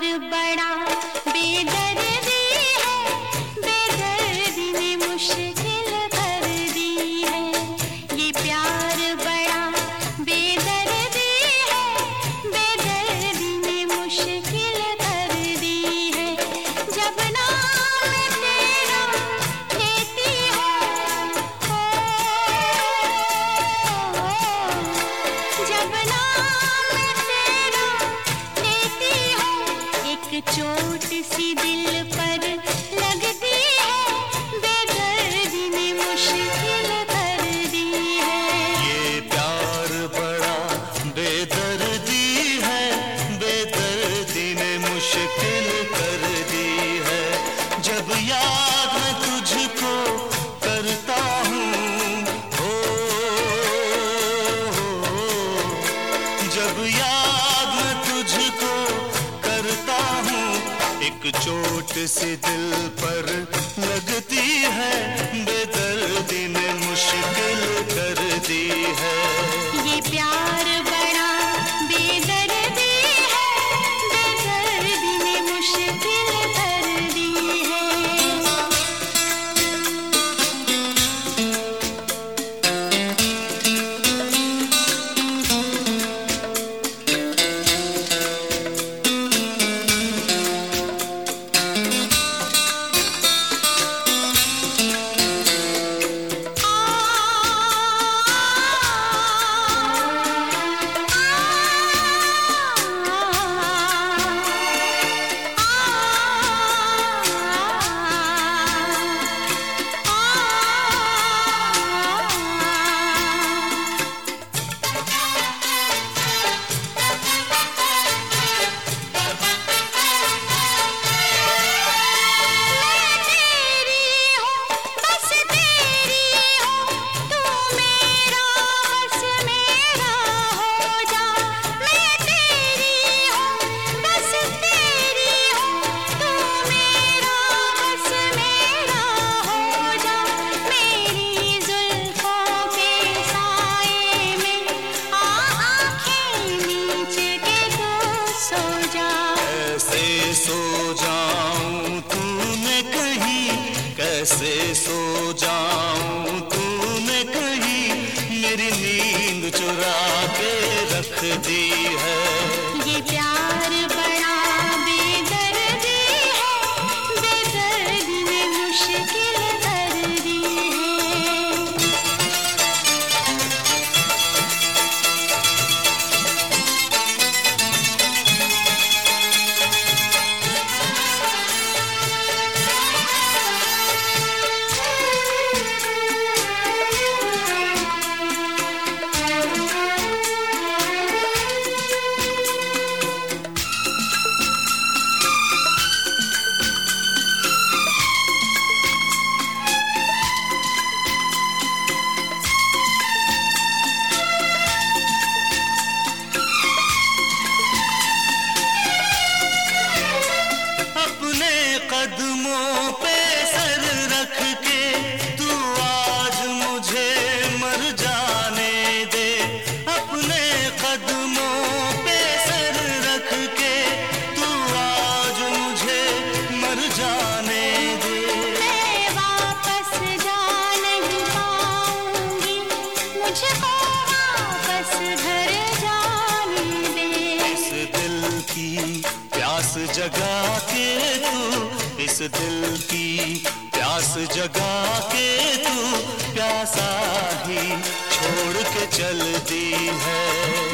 और बड़ा से दिल पर सो जा ऐसे सो जाऊँ तू मैं कहीं? कैसे सो जाऊँ तू मैं कहीं? मेरी नींद चुरा के रख दी है। कदमों पे सर रख के, तू आज मुझे मर जाने दे। अपने कदमों पे सर रख के, तू आज मुझे मर जाने दे। मैं वापस जा नहीं पाऊँगी मुझे वापस घर दिल की प्यास जगा के तू प्यासा ही छोड़ के चल दी है।